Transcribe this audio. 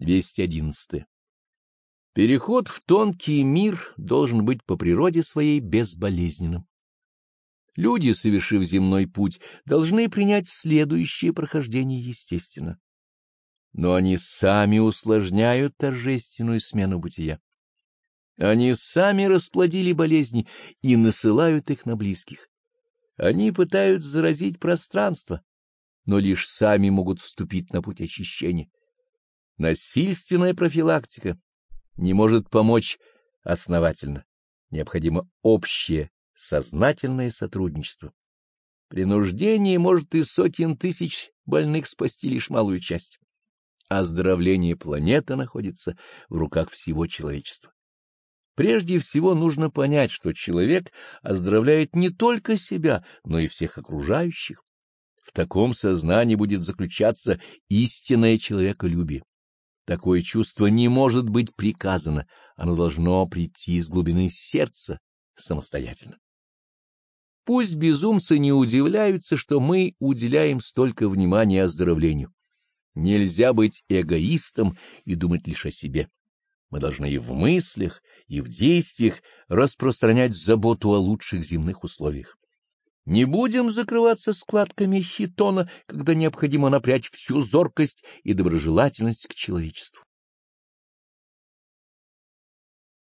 211. Переход в тонкий мир должен быть по природе своей безболезненным. Люди, совершив земной путь, должны принять следующее прохождение естественно. Но они сами усложняют торжественную смену бытия. Они сами расплодили болезни и насылают их на близких. Они пытаются заразить пространство, но лишь сами могут вступить на путь очищения. Насильственная профилактика не может помочь основательно. Необходимо общее сознательное сотрудничество. Принуждение может из сотен тысяч больных спасти лишь малую часть. Оздоровление планеты находится в руках всего человечества. Прежде всего нужно понять, что человек оздоровляет не только себя, но и всех окружающих. В таком сознании будет заключаться истинное человеколюбие. Такое чувство не может быть приказано, оно должно прийти из глубины сердца самостоятельно. Пусть безумцы не удивляются, что мы уделяем столько внимания оздоровлению. Нельзя быть эгоистом и думать лишь о себе. Мы должны и в мыслях, и в действиях распространять заботу о лучших земных условиях. Не будем закрываться складками хитона, когда необходимо напрячь всю зоркость и доброжелательность к человечеству.